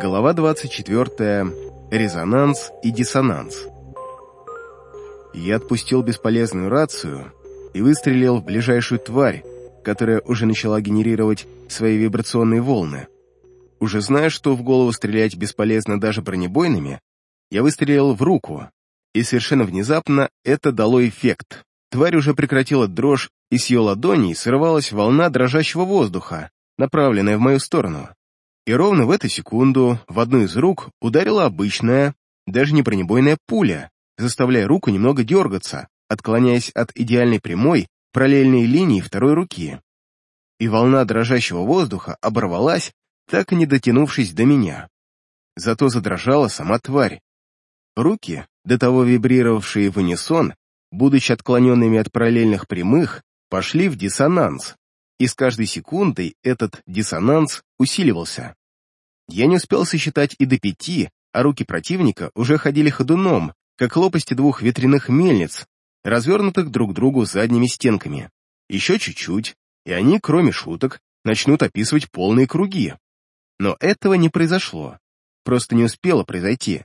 Глава 24. Резонанс и диссонанс. Я отпустил бесполезную рацию и выстрелил в ближайшую тварь, которая уже начала генерировать свои вибрационные волны. Уже зная, что в голову стрелять бесполезно даже бронебойными, я выстрелил в руку, и совершенно внезапно это дало эффект. Тварь уже прекратила дрожь, и с ее ладоней срывалась волна дрожащего воздуха, направленная в мою сторону. И ровно в эту секунду в одну из рук ударила обычная, даже не бронебойная пуля, заставляя руку немного дергаться, отклоняясь от идеальной прямой, параллельной линии второй руки. И волна дрожащего воздуха оборвалась, так и не дотянувшись до меня. Зато задрожала сама тварь. Руки, до того вибрировавшие в унисон, будучи отклоненными от параллельных прямых, пошли в диссонанс, и с каждой секундой этот диссонанс усиливался. Я не успел сосчитать и до пяти, а руки противника уже ходили ходуном, как лопасти двух ветряных мельниц, развернутых друг к другу задними стенками. Еще чуть-чуть, и они, кроме шуток, начнут описывать полные круги. Но этого не произошло. Просто не успело произойти.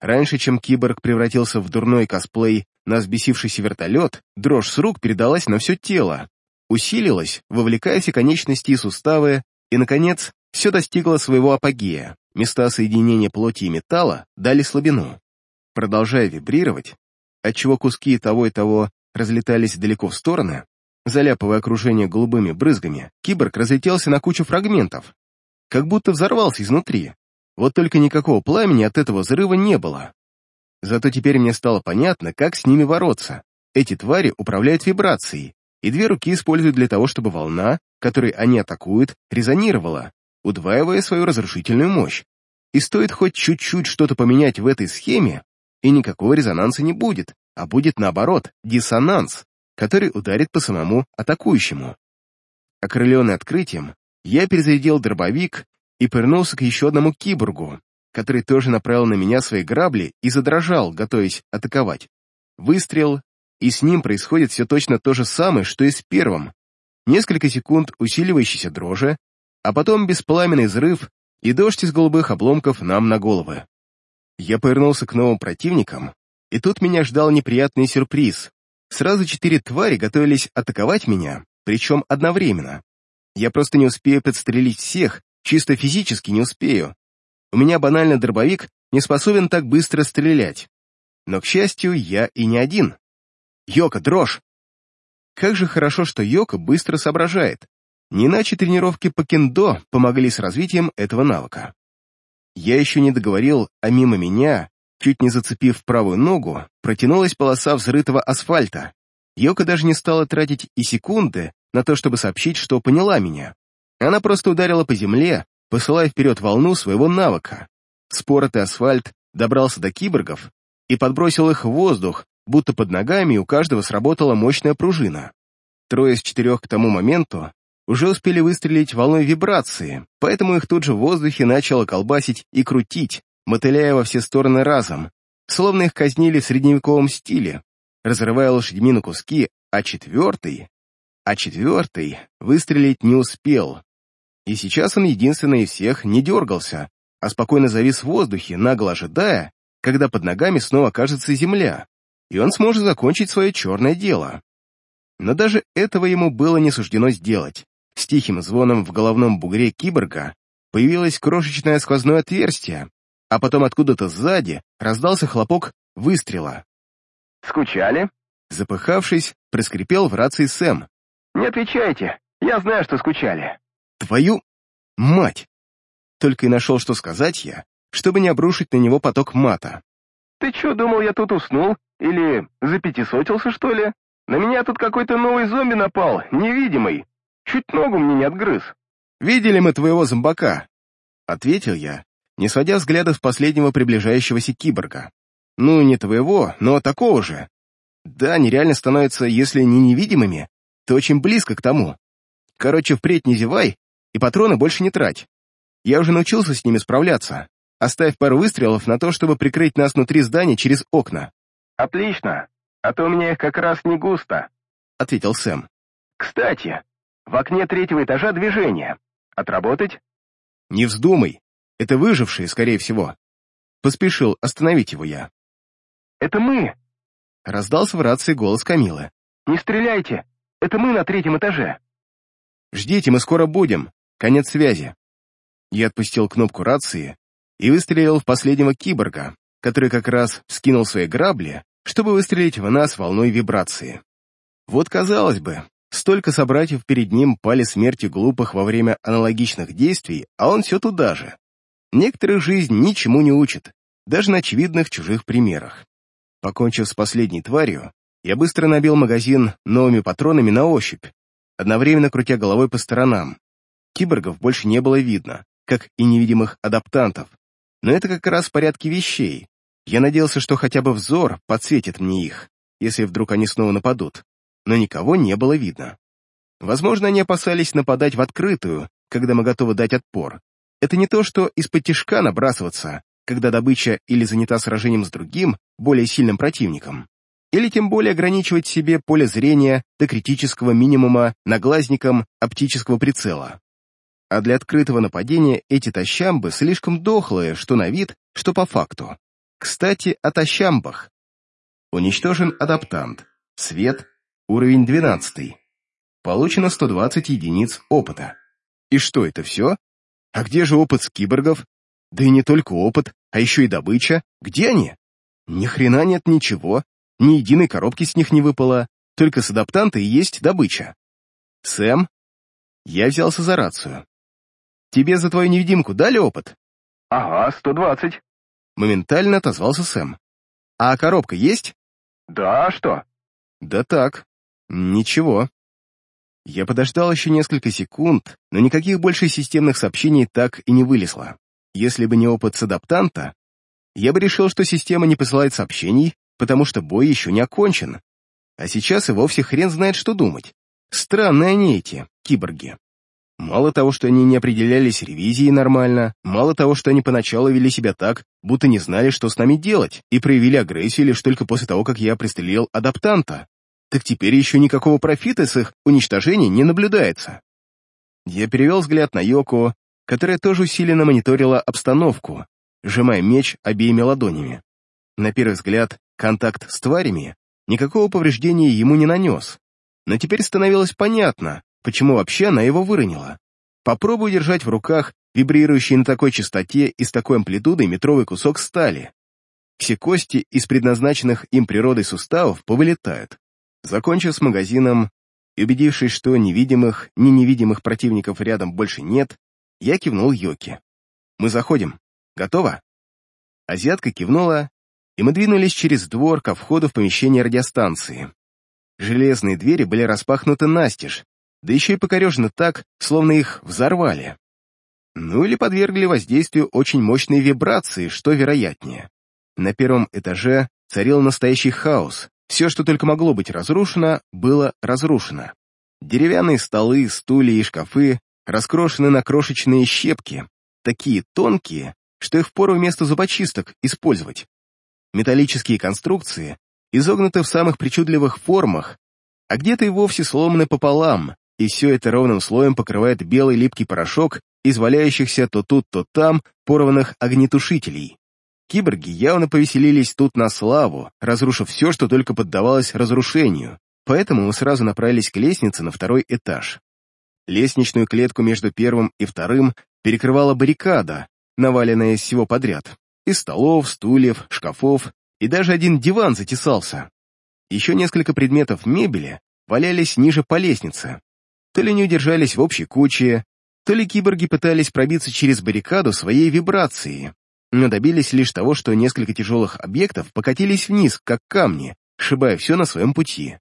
Раньше, чем киборг превратился в дурной косплей на взбесившийся вертолет, дрожь с рук передалась на все тело, усилилась, вовлекая все конечности и суставы, и, наконец, все достигло своего апогея. Места соединения плоти и металла дали слабину. Продолжая вибрировать, отчего куски того и того разлетались далеко в стороны, заляпывая окружение голубыми брызгами, киборг разлетелся на кучу фрагментов, как будто взорвался изнутри. Вот только никакого пламени от этого взрыва не было. Зато теперь мне стало понятно, как с ними бороться. Эти твари управляют вибрацией, и две руки используют для того, чтобы волна, которой они атакуют, резонировала, удваивая свою разрушительную мощь. И стоит хоть чуть-чуть что-то поменять в этой схеме, и никакого резонанса не будет, а будет наоборот, диссонанс, который ударит по самому атакующему. Окрыленный открытием, я перезарядил дробовик и повернулся к еще одному киборгу, который тоже направил на меня свои грабли и задрожал, готовясь атаковать. Выстрел, и с ним происходит все точно то же самое, что и с первым. Несколько секунд усиливающейся дрожи, а потом беспламенный взрыв и дождь из голубых обломков нам на головы. Я повернулся к новым противникам, и тут меня ждал неприятный сюрприз. Сразу четыре твари готовились атаковать меня, причем одновременно. Я просто не успею подстрелить всех, чисто физически не успею. У меня банально дробовик не способен так быстро стрелять. Но, к счастью, я и не один. Йока, дрожь! Как же хорошо, что Йока быстро соображает. Не иначе тренировки по кендо помогли с развитием этого навыка. Я еще не договорил, а мимо меня, чуть не зацепив правую ногу, протянулась полоса взрытого асфальта. Йока даже не стала тратить и секунды на то, чтобы сообщить, что поняла меня. Она просто ударила по земле, посылая вперед волну своего навыка. Споротый асфальт добрался до киборгов и подбросил их в воздух, будто под ногами у каждого сработала мощная пружина. Трое из четырех к тому моменту уже успели выстрелить волной вибрации, поэтому их тут же в воздухе начало колбасить и крутить, мотыляя во все стороны разом, словно их казнили в средневековом стиле, разрывая лошадьми на куски, а четвертый... А четвертый выстрелить не успел. И сейчас он единственный из всех не дергался, а спокойно завис в воздухе, нагло ожидая, когда под ногами снова окажется земля, и он сможет закончить свое черное дело. Но даже этого ему было не суждено сделать. С тихим звоном в головном бугре киборга появилось крошечное сквозное отверстие, а потом откуда-то сзади раздался хлопок выстрела. «Скучали?» Запыхавшись, проскрипел в рации Сэм. «Не отвечайте, я знаю, что скучали». «Твою мать!» Только и нашел, что сказать я, чтобы не обрушить на него поток мата. «Ты чё, думал, я тут уснул? Или запятисотился, что ли? На меня тут какой-то новый зомби напал, невидимый. Чуть ногу мне не отгрыз. «Видели мы твоего зомбака», — ответил я, не сводя взгляда с последнего приближающегося киборга. «Ну, не твоего, но такого же. Да, они реально становятся, если не невидимыми, то очень близко к тому. Короче, впредь не зевай и патроны больше не трать. Я уже научился с ними справляться. Оставь пару выстрелов на то, чтобы прикрыть нас внутри здания через окна». «Отлично, а то у меня их как раз не густо», — ответил Сэм. «Кстати, в окне третьего этажа движение. Отработать?» «Не вздумай. Это выжившие, скорее всего. Поспешил остановить его я. «Это мы!» Раздался в рации голос Камилы. «Не стреляйте! Это мы на третьем этаже!» «Ждите, мы скоро будем. Конец связи». Я отпустил кнопку рации и выстрелил в последнего киборга, который как раз скинул свои грабли, чтобы выстрелить в нас волной вибрации. Вот, казалось бы, столько собратьев перед ним пали смертью глупых во время аналогичных действий, а он все туда же. Некоторых жизнь ничему не учит, даже на очевидных чужих примерах. Покончив с последней тварью, я быстро набил магазин новыми патронами на ощупь, одновременно крутя головой по сторонам. Киборгов больше не было видно, как и невидимых адаптантов. Но это как раз в порядке вещей. Я надеялся, что хотя бы взор подсветит мне их, если вдруг они снова нападут. Но никого не было видно. Возможно, они опасались нападать в открытую, когда мы готовы дать отпор, это не то, что из-под тишка набрасываться, когда добыча или занята сражением с другим, более сильным противником, или тем более ограничивать себе поле зрения до критического минимума наглазником оптического прицела. А для открытого нападения эти тащамбы слишком дохлые, что на вид, что по факту. Кстати, о тащамбах. Уничтожен адаптант. Свет. Уровень 12. Получено 120 единиц опыта. И что это все? А где же опыт с киборгов? Да и не только опыт, а еще и добыча. Где они? Ни хрена нет ничего, ни единой коробки с них не выпало, только с адаптанта и есть добыча. Сэм? Я взялся за рацию. Тебе за твою невидимку дали опыт? Ага, 120. Моментально отозвался Сэм. А коробка есть? Да, а что? Да так. Ничего. Я подождал еще несколько секунд, но никаких больше системных сообщений так и не вылезло. Если бы не опыт с адаптанта, я бы решил, что система не посылает сообщений, потому что бой еще не окончен. А сейчас и вовсе хрен знает, что думать. Странные они эти, киборги. Мало того, что они не определялись ревизией нормально, мало того, что они поначалу вели себя так, будто не знали, что с нами делать, и проявили агрессию лишь только после того, как я пристрелил адаптанта так теперь еще никакого профита с их уничтожения не наблюдается. Я перевел взгляд на Йоко, которая тоже усиленно мониторила обстановку, сжимая меч обеими ладонями. На первый взгляд, контакт с тварями никакого повреждения ему не нанес, но теперь становилось понятно, почему вообще она его выронила. Попробуй держать в руках вибрирующий на такой частоте и с такой амплитудой метровый кусок стали. Все кости из предназначенных им природой суставов повылетают. Закончив с магазином и убедившись, что невидимых, ни невидимых противников рядом больше нет, я кивнул Йоки. «Мы заходим. Готово?» Азиатка кивнула, и мы двинулись через двор ко входу в помещение радиостанции. Железные двери были распахнуты настежь, да еще и покорежены так, словно их взорвали. Ну или подвергли воздействию очень мощной вибрации, что вероятнее. На первом этаже царил настоящий хаос, все, что только могло быть разрушено, было разрушено. Деревянные столы, стулья и шкафы раскрошены на крошечные щепки, такие тонкие, что их впору вместо зубочисток использовать. Металлические конструкции изогнуты в самых причудливых формах, а где-то и вовсе сломаны пополам, и все это ровным слоем покрывает белый липкий порошок из валяющихся то тут, то там порванных огнетушителей. Киборги явно повеселились тут на славу, разрушив все, что только поддавалось разрушению, поэтому мы сразу направились к лестнице на второй этаж. Лестничную клетку между первым и вторым перекрывала баррикада, наваленная из всего подряд. Из столов, стульев, шкафов, и даже один диван затесался. Еще несколько предметов мебели валялись ниже по лестнице. То ли не удержались в общей куче, то ли киборги пытались пробиться через баррикаду своей вибрацией, но добились лишь того, что несколько тяжелых объектов покатились вниз, как камни, сшибая все на своем пути.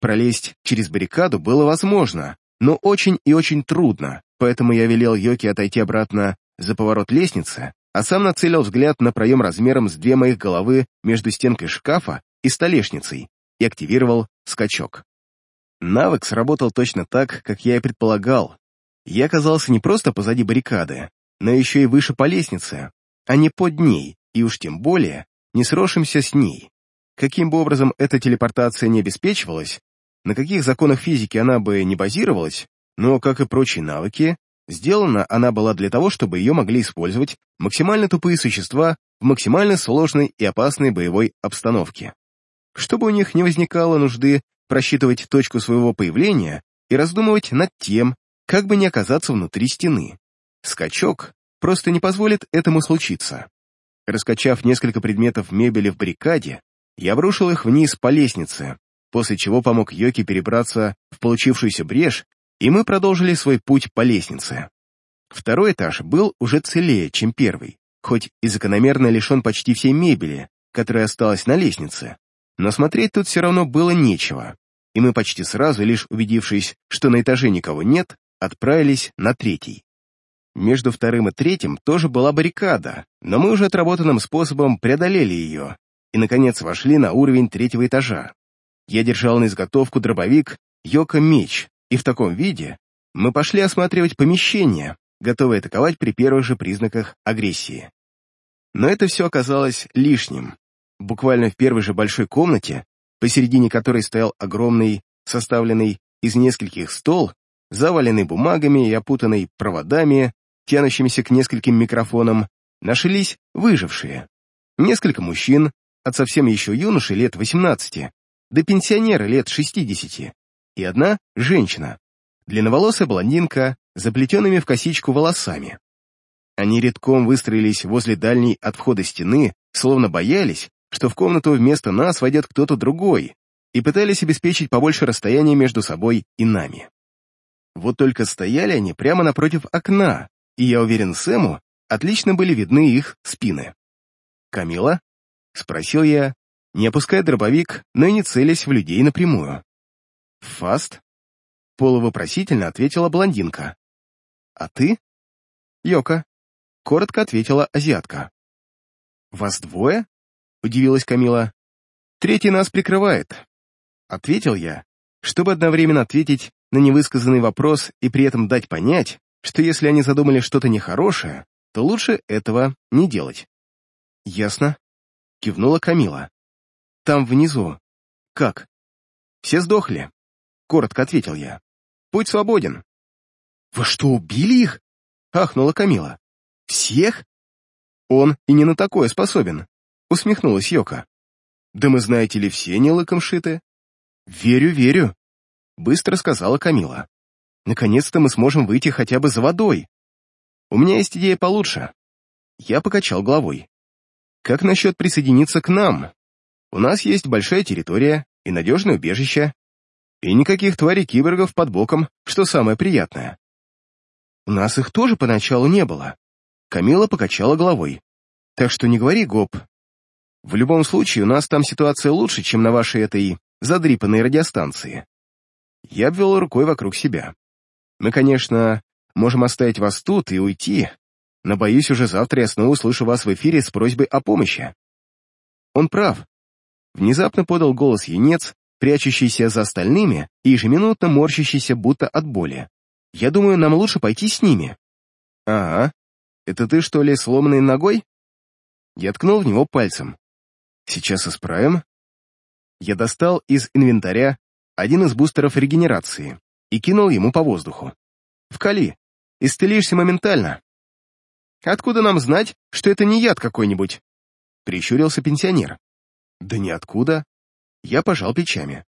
Пролезть через баррикаду было возможно, но очень и очень трудно, поэтому я велел Йоки отойти обратно за поворот лестницы, а сам нацелил взгляд на проем размером с две моих головы между стенкой шкафа и столешницей и активировал скачок. Навык сработал точно так, как я и предполагал. Я оказался не просто позади баррикады, но еще и выше по лестнице, а не под ней, и уж тем более не сросшимся с ней. Каким бы образом эта телепортация не обеспечивалась, на каких законах физики она бы не базировалась, но, как и прочие навыки, Сделана она была для того, чтобы ее могли использовать максимально тупые существа в максимально сложной и опасной боевой обстановке. Чтобы у них не возникало нужды просчитывать точку своего появления и раздумывать над тем, как бы не оказаться внутри стены. Скачок просто не позволит этому случиться. Раскачав несколько предметов мебели в баррикаде, я обрушил их вниз по лестнице, после чего помог Йоке перебраться в получившуюся брешь, и мы продолжили свой путь по лестнице. Второй этаж был уже целее, чем первый, хоть и закономерно лишен почти всей мебели, которая осталась на лестнице, но смотреть тут все равно было нечего, и мы почти сразу, лишь убедившись, что на этаже никого нет, отправились на третий. Между вторым и третьим тоже была баррикада, но мы уже отработанным способом преодолели ее и, наконец, вошли на уровень третьего этажа. Я держал на изготовку дробовик Йока меч, и в таком виде мы пошли осматривать помещение, готовые атаковать при первых же признаках агрессии. Но это все оказалось лишним. Буквально в первой же большой комнате, посередине которой стоял огромный, составленный из нескольких стол, заваленный бумагами и опутанный проводами, тянущимися к нескольким микрофонам, нашлись выжившие. Несколько мужчин, от совсем еще юноши лет 18 до пенсионера лет 60, и одна женщина, длинноволосая блондинка, заплетенными в косичку волосами. Они редком выстроились возле дальней от входа стены, словно боялись, что в комнату вместо нас войдет кто-то другой, и пытались обеспечить побольше расстояния между собой и нами. Вот только стояли они прямо напротив окна, и я уверен, Сэму отлично были видны их спины. «Камила?» — спросил я, не опуская дробовик, но и не целясь в людей напрямую. «Фаст?» — полувопросительно ответила блондинка. «А ты?» «Йока», — коротко ответила азиатка. «Вас двое?» — удивилась Камила. «Третий нас прикрывает», — ответил я, чтобы одновременно ответить на невысказанный вопрос и при этом дать понять, что если они задумали что-то нехорошее, то лучше этого не делать. «Ясно», — кивнула Камила. «Там внизу. Как?» «Все сдохли», — коротко ответил я. «Путь свободен». «Вы что, убили их?» — ахнула Камила. «Всех?» «Он и не на такое способен», — усмехнулась Йока. «Да мы, знаете ли, все не лыком шиты». «Верю, верю», — быстро сказала Камила. «Наконец-то мы сможем выйти хотя бы за водой. У меня есть идея получше». Я покачал головой. «Как насчет присоединиться к нам? У нас есть большая территория и надежное убежище. И никаких тварей-киборгов под боком, что самое приятное. У нас их тоже поначалу не было. Камила покачала головой. Так что не говори, гоп. В любом случае, у нас там ситуация лучше, чем на вашей этой задрипанной радиостанции. Я обвел рукой вокруг себя. Мы, конечно, можем оставить вас тут и уйти, но, боюсь, уже завтра я снова услышу вас в эфире с просьбой о помощи. Он прав. Внезапно подал голос юнец, прячущийся за остальными и ежеминутно морщащийся будто от боли. «Я думаю, нам лучше пойти с ними». «Ага. Это ты, что ли, сломанной ногой?» Я ткнул в него пальцем. «Сейчас исправим». Я достал из инвентаря один из бустеров регенерации и кинул ему по воздуху. «Вкали. Исцелишься моментально». «Откуда нам знать, что это не яд какой-нибудь?» Прищурился пенсионер. «Да ниоткуда. Я пожал плечами.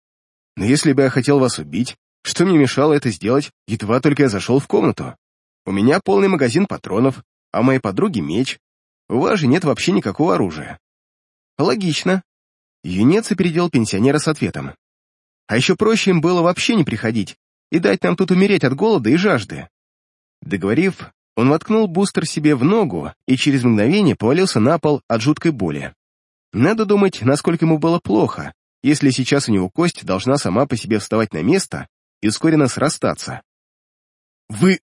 Но если бы я хотел вас убить, что мне мешало это сделать, едва только я зашел в комнату? У меня полный магазин патронов, а моей подруги меч. У вас же нет вообще никакого оружия. Логично. Юнец опередил пенсионера с ответом. А еще проще им было вообще не приходить и дать нам тут умереть от голода и жажды. Договорив, он воткнул бустер себе в ногу и через мгновение повалился на пол от жуткой боли. Надо думать, насколько ему было плохо, если сейчас у него кость должна сама по себе вставать на место и ускоренно срастаться. «Вы...»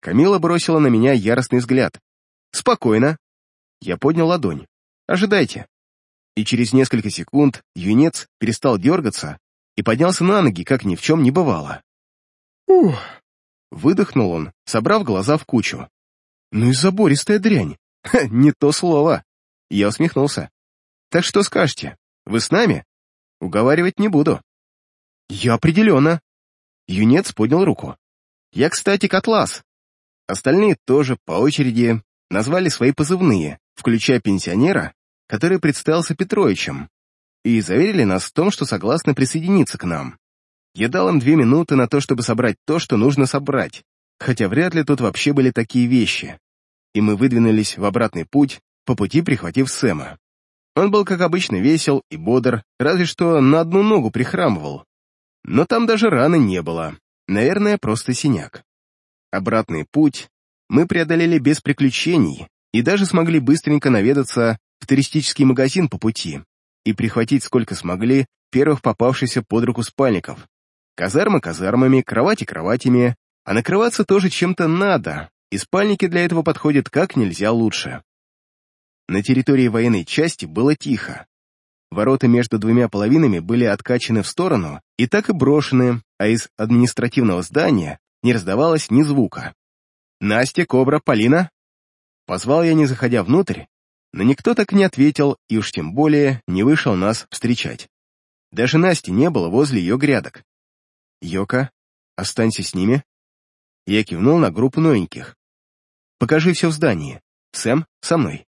Камила бросила на меня яростный взгляд. «Спокойно». Я поднял ладонь. «Ожидайте». И через несколько секунд юнец перестал дергаться и поднялся на ноги, как ни в чем не бывало. «Ух!» Выдохнул он, собрав глаза в кучу. «Ну и забористая дрянь! Ха, не то слово!» Я усмехнулся. «Так что скажете? Вы с нами?» Уговаривать не буду. Я определенно. Юнец поднял руку. Я, кстати, Котлас. Остальные тоже, по очереди, назвали свои позывные, включая пенсионера, который представился Петровичем, и заверили нас в том, что согласны присоединиться к нам. Я дал им две минуты на то, чтобы собрать то, что нужно собрать, хотя вряд ли тут вообще были такие вещи. И мы выдвинулись в обратный путь, по пути прихватив Сэма. Он был, как обычно, весел и бодр, разве что на одну ногу прихрамывал. Но там даже раны не было, наверное, просто синяк. Обратный путь мы преодолели без приключений и даже смогли быстренько наведаться в туристический магазин по пути и прихватить сколько смогли первых попавшихся под руку спальников. Казармы казармами, кровати кроватями, а накрываться тоже чем-то надо, и спальники для этого подходят как нельзя лучше. На территории военной части было тихо. Ворота между двумя половинами были откачаны в сторону и так и брошены, а из административного здания не раздавалось ни звука. «Настя, Кобра, Полина?» Позвал я, не заходя внутрь, но никто так не ответил и уж тем более не вышел нас встречать. Даже Насти не было возле ее грядок. «Йока, останься с ними». Я кивнул на группу новеньких. «Покажи все в здании. Сэм, со мной».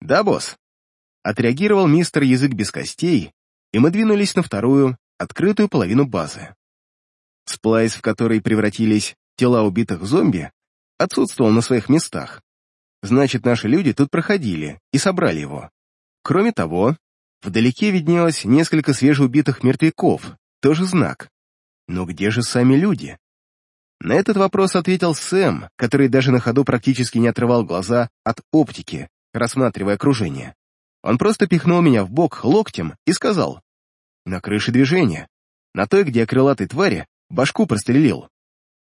«Да, босс», — отреагировал мистер Язык без костей, и мы двинулись на вторую, открытую половину базы. Сплайс, в который превратились тела убитых зомби, отсутствовал на своих местах. Значит, наши люди тут проходили и собрали его. Кроме того, вдалеке виднелось несколько свежеубитых мертвяков, тоже знак. Но где же сами люди? На этот вопрос ответил Сэм, который даже на ходу практически не отрывал глаза от оптики, рассматривая окружение. Он просто пихнул меня в бок локтем и сказал, «На крыше движения, на той, где крылатой твари башку прострелил».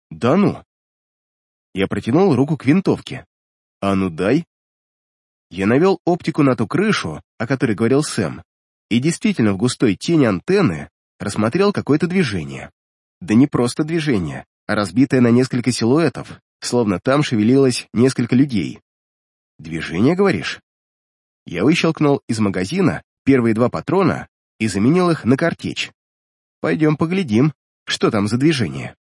«Да ну!» Я протянул руку к винтовке. «А ну дай!» Я навел оптику на ту крышу, о которой говорил Сэм, и действительно в густой тени антенны рассмотрел какое-то движение. Да не просто движение, а разбитое на несколько силуэтов, словно там шевелилось несколько людей. «Движение, говоришь?» Я выщелкнул из магазина первые два патрона и заменил их на картечь. Пойдем поглядим, что там за движение.